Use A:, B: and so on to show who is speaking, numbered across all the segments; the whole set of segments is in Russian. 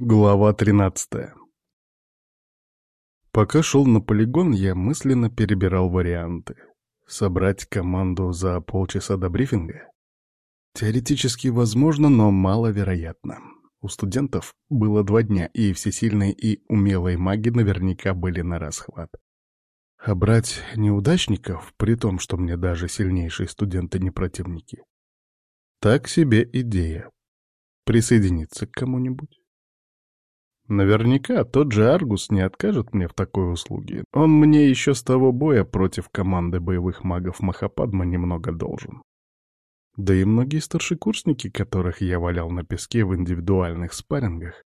A: Глава 13 Пока шел на полигон, я мысленно перебирал варианты. Собрать команду за полчаса до брифинга? Теоретически возможно, но маловероятно. У студентов было два дня, и все сильные и умелые маги наверняка были на расхват. А брать неудачников, при том, что мне даже сильнейшие студенты не противники. Так себе идея. Присоединиться к кому-нибудь? Наверняка тот же Аргус не откажет мне в такой услуге. Он мне еще с того боя против команды боевых магов Махападма немного должен. Да и многие старшекурсники, которых я валял на песке в индивидуальных спаррингах,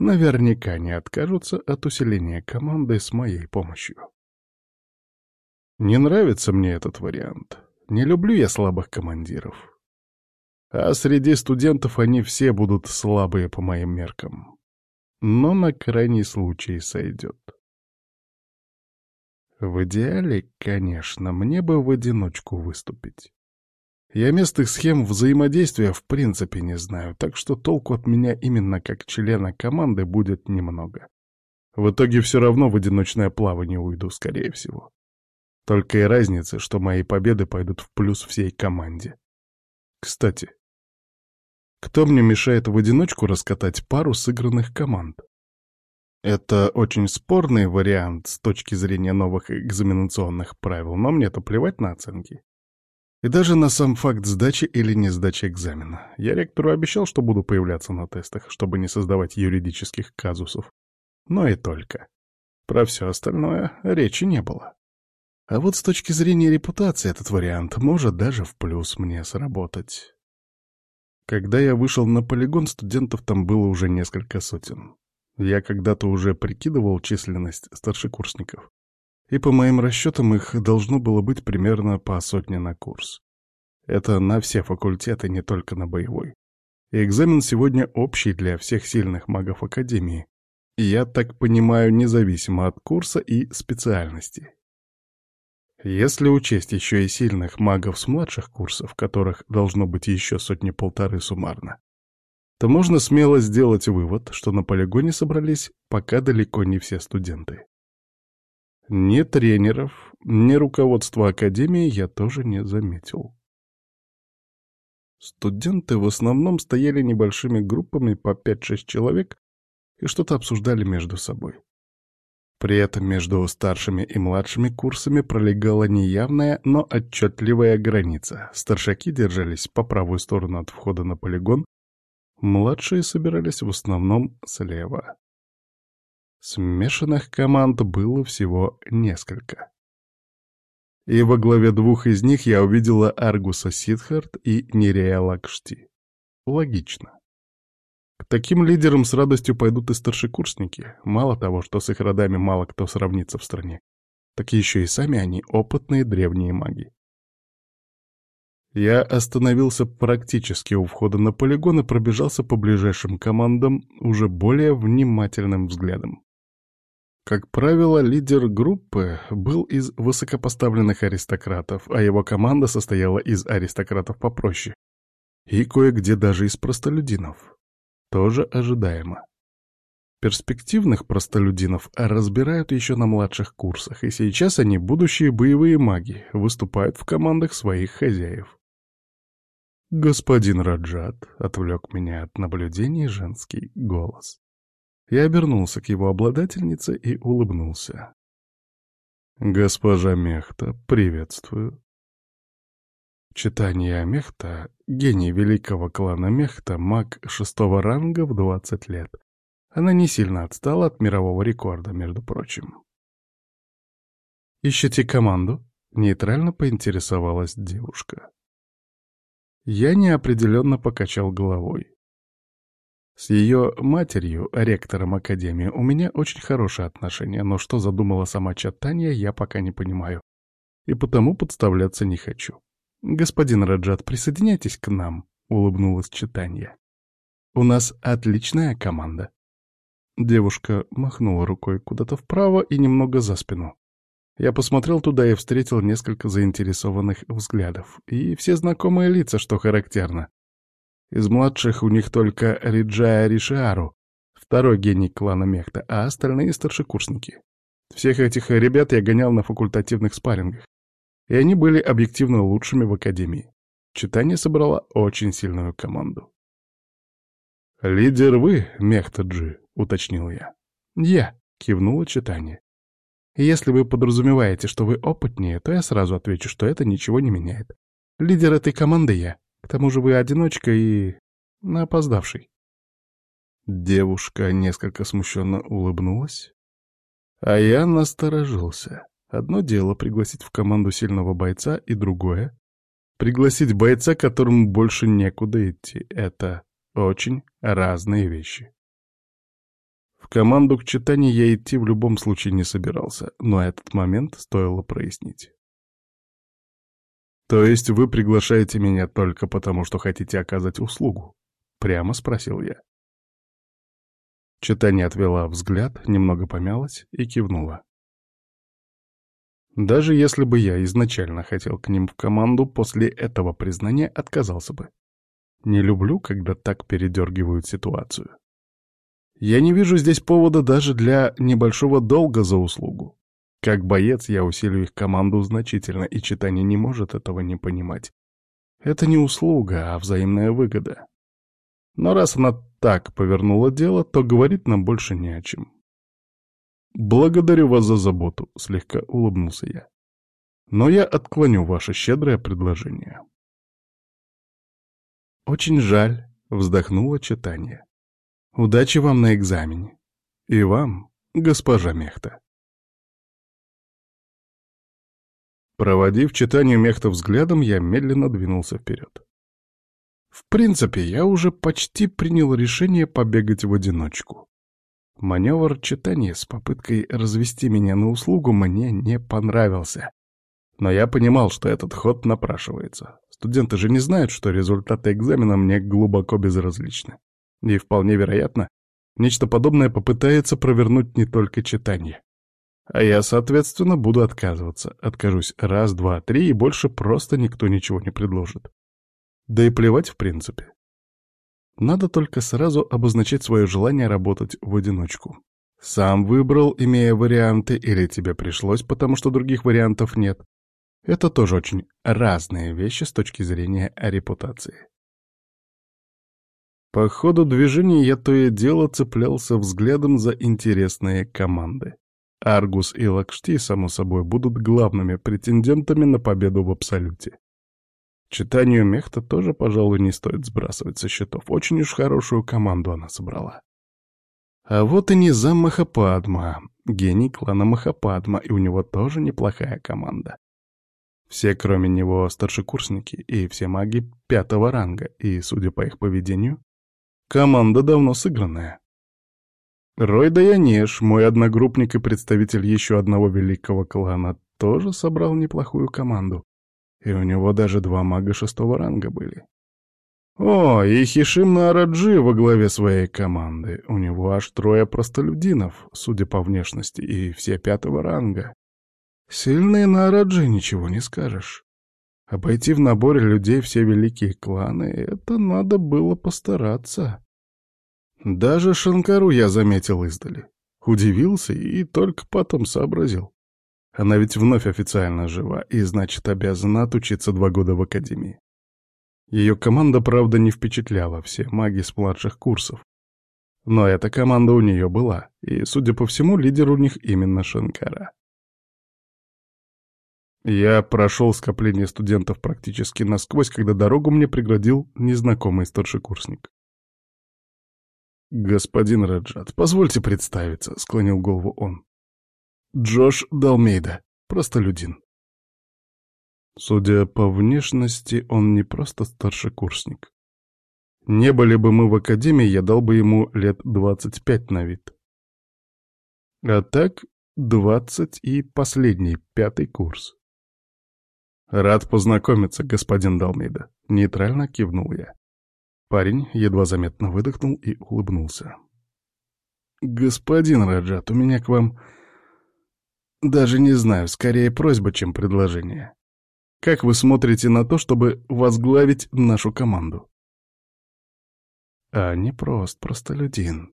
A: наверняка не откажутся от усиления команды с моей помощью. Не нравится мне этот вариант. Не люблю я слабых командиров. А среди студентов они все будут слабые по моим меркам но на крайний случай сойдет. В идеале, конечно, мне бы в одиночку выступить. Я местных схем взаимодействия в принципе не знаю, так что толку от меня именно как члена команды будет немного. В итоге все равно в одиночное плавание уйду, скорее всего. Только и разница, что мои победы пойдут в плюс всей команде. Кстати, кто мне мешает в одиночку раскатать пару сыгранных команд? Это очень спорный вариант с точки зрения новых экзаменационных правил, но мне-то плевать на оценки. И даже на сам факт сдачи или не сдачи экзамена. Я ректору обещал, что буду появляться на тестах, чтобы не создавать юридических казусов. Но и только. Про все остальное речи не было. А вот с точки зрения репутации этот вариант может даже в плюс мне сработать. Когда я вышел на полигон, студентов там было уже несколько сотен. Я когда-то уже прикидывал численность старшекурсников. И по моим расчетам их должно было быть примерно по сотне на курс. Это на все факультеты, не только на боевой. И экзамен сегодня общий для всех сильных магов Академии. И я так понимаю, независимо от курса и специальности. Если учесть еще и сильных магов с младших курсов, которых должно быть еще сотни-полторы суммарно, то можно смело сделать вывод, что на полигоне собрались пока далеко не все студенты. Ни тренеров, ни руководства Академии я тоже не заметил. Студенты в основном стояли небольшими группами по 5-6 человек и что-то обсуждали между собой. При этом между старшими и младшими курсами пролегала неявная, но отчетливая граница. Старшаки держались по правую сторону от входа на полигон, младшие собирались в основном слева. Смешанных команд было всего несколько. И во главе двух из них я увидела Аргуса Сидхарт и Нерея Лакшти. Логично. К таким лидерам с радостью пойдут и старшекурсники. Мало того, что с их родами мало кто сравнится в стране, так еще и сами они опытные древние маги. Я остановился практически у входа на полигон и пробежался по ближайшим командам уже более внимательным взглядом. Как правило, лидер группы был из высокопоставленных аристократов, а его команда состояла из аристократов попроще. И кое-где даже из простолюдинов. Тоже ожидаемо. Перспективных простолюдинов разбирают еще на младших курсах, и сейчас они будущие боевые маги, выступают в командах своих хозяев. «Господин Раджат», — отвлек меня от наблюдений женский голос. Я обернулся к его обладательнице и улыбнулся. «Госпожа Мехта, приветствую. Читание Мехта — гений великого клана Мехта, маг шестого ранга в 20 лет. Она не сильно отстала от мирового рекорда, между прочим. «Ищете команду?» — нейтрально поинтересовалась девушка. Я неопределенно покачал головой. С ее матерью, ректором Академии, у меня очень хорошие отношения, но что задумала сама Чатанья, я пока не понимаю. И потому подставляться не хочу. «Господин Раджат, присоединяйтесь к нам», — улыбнулась читанье. «У нас отличная команда». Девушка махнула рукой куда-то вправо и немного за спину. Я посмотрел туда и встретил несколько заинтересованных взглядов. И все знакомые лица, что характерно. Из младших у них только Риджая Ришиару, второй гений клана Мехта, а остальные — старшекурсники. Всех этих ребят я гонял на факультативных спаррингах, и они были объективно лучшими в Академии. Читание собрала очень сильную команду. «Лидер вы, Мехта-Джи», — уточнил я. «Я», — кивнула Читание. «Если вы подразумеваете, что вы опытнее, то я сразу отвечу, что это ничего не меняет. Лидер этой команды я. К тому же вы одиночка и... опоздавший». Девушка несколько смущенно улыбнулась, а я насторожился. Одно дело пригласить в команду сильного бойца, и другое — пригласить бойца, которому больше некуда идти. Это очень разные вещи. В команду к читанию я идти в любом случае не собирался, но этот момент стоило прояснить. «То есть вы приглашаете меня только потому, что хотите оказать услугу?» — прямо спросил я. Читание отвела взгляд, немного помялась и кивнула. Даже если бы я изначально хотел к ним в команду, после этого признания отказался бы. Не люблю, когда так передергивают ситуацию. Я не вижу здесь повода даже для небольшого долга за услугу. Как боец я усилю их команду значительно, и читание не может этого не понимать. Это не услуга, а взаимная выгода. Но раз она так повернула дело, то говорит нам больше не о чем. «Благодарю вас за заботу», — слегка улыбнулся я. «Но я отклоню ваше щедрое предложение». «Очень жаль», — вздохнула читание. «Удачи вам на экзамене. И вам, госпожа Мехта». Проводив читание Мехта взглядом, я медленно двинулся вперед. В принципе, я уже почти принял решение побегать в одиночку. Маневр читания с попыткой развести меня на услугу мне не понравился. Но я понимал, что этот ход напрашивается. Студенты же не знают, что результаты экзамена мне глубоко безразличны. И вполне вероятно, нечто подобное попытается провернуть не только читание. А я, соответственно, буду отказываться. Откажусь раз, два, три, и больше просто никто ничего не предложит. Да и плевать в принципе. Надо только сразу обозначить свое желание работать в одиночку. Сам выбрал, имея варианты, или тебе пришлось, потому что других вариантов нет. Это тоже очень разные вещи с точки зрения репутации. По ходу движения я то и дело цеплялся взглядом за интересные команды. Аргус и Лакшти, само собой, будут главными претендентами на победу в Абсолюте. Читанию Мехта тоже, пожалуй, не стоит сбрасывать со счетов. Очень уж хорошую команду она собрала. А вот и Низам Махападма, гений клана Махападма, и у него тоже неплохая команда. Все, кроме него, старшекурсники и все маги пятого ранга, и, судя по их поведению, команда давно сыгранная. Рой Даянеш, мой одногруппник и представитель еще одного великого клана, тоже собрал неплохую команду. И у него даже два мага шестого ранга были. О, и Хишим Нараджи во главе своей команды. У него аж трое простолюдинов, судя по внешности, и все пятого ранга. Сильные Нараджи, ничего не скажешь. Обойти в наборе людей все великие кланы — это надо было постараться. Даже Шанкару я заметил издали. Удивился и только потом сообразил. Она ведь вновь официально жива и, значит, обязана отучиться два года в академии. Ее команда, правда, не впечатляла все маги с младших курсов. Но эта команда у нее была, и, судя по всему, лидер у них именно Шанкара. Я прошел скопление студентов практически насквозь, когда дорогу мне преградил незнакомый старшекурсник. «Господин Раджат, позвольте представиться», — склонил голову он. Джош Далмейда, простолюдин. Судя по внешности, он не просто старшекурсник. Не были бы мы в академии, я дал бы ему лет двадцать пять на вид. А так двадцать и последний, пятый курс. Рад познакомиться, господин Далмейда. Нейтрально кивнул я. Парень едва заметно выдохнул и улыбнулся. «Господин Раджат, у меня к вам даже не знаю, скорее просьба, чем предложение. Как вы смотрите на то, чтобы возглавить нашу команду? А не прост, простолюдин.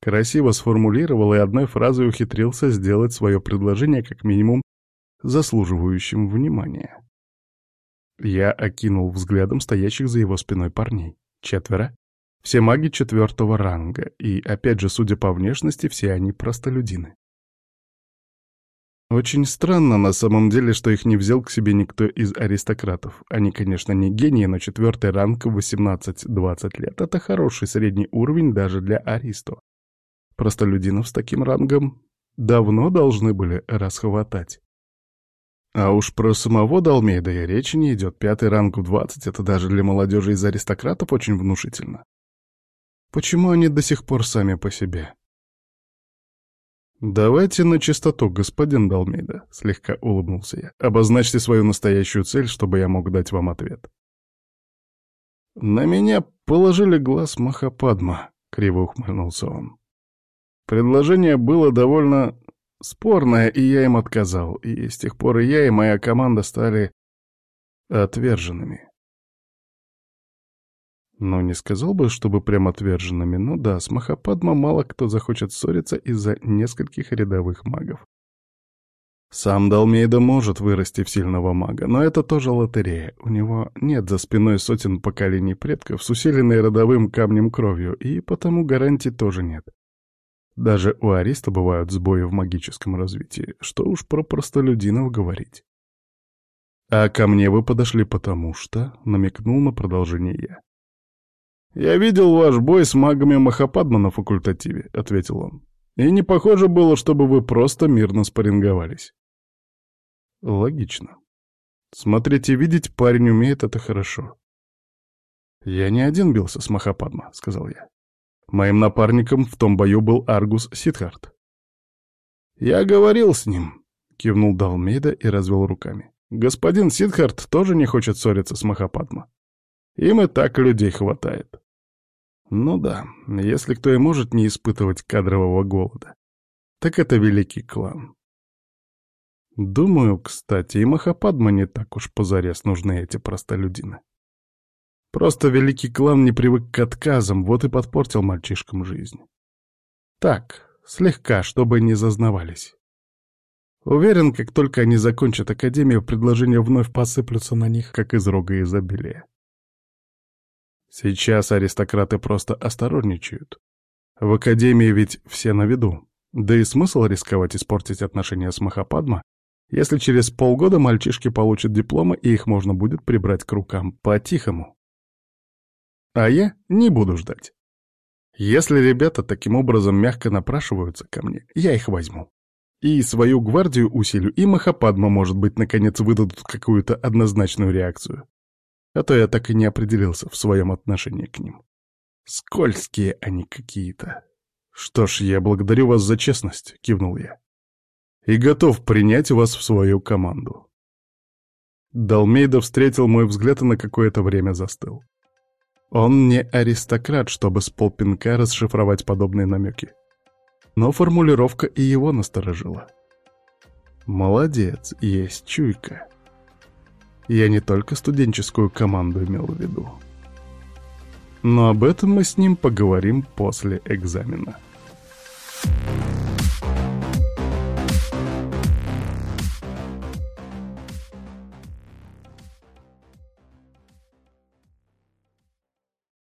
A: Красиво сформулировал и одной фразой ухитрился сделать свое предложение как минимум заслуживающим внимания. Я окинул взглядом стоящих за его спиной парней. Четверо. Все маги четвертого ранга, и, опять же, судя по внешности, все они простолюдины. Очень странно на самом деле, что их не взял к себе никто из аристократов. Они, конечно, не гении, но четвертый ранг в 18-20 лет — это хороший средний уровень даже для аристо. Простолюдинов с таким рангом давно должны были расхватать. А уж про самого Далмейда и речи не идет. Пятый ранг в 20 — это даже для молодежи из аристократов очень внушительно. Почему они до сих пор сами по себе? «Давайте на чистоту, господин Далмейда», — слегка улыбнулся я. «Обозначьте свою настоящую цель, чтобы я мог дать вам ответ». «На меня положили глаз Махападма», — криво ухмыльнулся он. Предложение было довольно спорное, и я им отказал, и с тех пор и я, и моя команда стали отверженными. Ну, не сказал бы, чтобы прям отверженными, но да, с Махападма мало кто захочет ссориться из-за нескольких рядовых магов. Сам Далмейда может вырасти в сильного мага, но это тоже лотерея. У него нет за спиной сотен поколений предков с усиленной родовым камнем кровью, и потому гарантий тоже нет. Даже у Ариста бывают сбои в магическом развитии, что уж про простолюдинов говорить. «А ко мне вы подошли потому что...» — намекнул на продолжение я. «Я видел ваш бой с магами Махападма на факультативе», — ответил он. «И не похоже было, чтобы вы просто мирно спарринговались». «Логично. Смотрите, видеть парень умеет, это хорошо». «Я не один бился с Махападма», — сказал я. Моим напарником в том бою был Аргус Сидхарт. «Я говорил с ним», — кивнул Далмейда и развел руками. «Господин Сидхарт тоже не хочет ссориться с Махападма. Им и так людей хватает». Ну да, если кто и может не испытывать кадрового голода, так это великий клан. Думаю, кстати, и Махападма не так уж позарез нужны эти простолюдины. Просто великий клан не привык к отказам, вот и подпортил мальчишкам жизнь. Так, слегка, чтобы не зазнавались. Уверен, как только они закончат академию, предложения вновь посыплются на них, как из рога изобилия. Сейчас аристократы просто осторожничают. В академии ведь все на виду. Да и смысл рисковать испортить отношения с Махападма, если через полгода мальчишки получат дипломы и их можно будет прибрать к рукам по-тихому. А я не буду ждать. Если ребята таким образом мягко напрашиваются ко мне, я их возьму. И свою гвардию усилю, и Махападма, может быть, наконец выдадут какую-то однозначную реакцию а то я так и не определился в своем отношении к ним. Скользкие они какие-то. Что ж, я благодарю вас за честность, кивнул я. И готов принять вас в свою команду. Далмейда встретил мой взгляд и на какое-то время застыл. Он не аристократ, чтобы с полпинка расшифровать подобные намеки. Но формулировка и его насторожила. Молодец, есть чуйка. Я не только студенческую команду имел в виду. Но об этом мы с ним поговорим после экзамена. Thank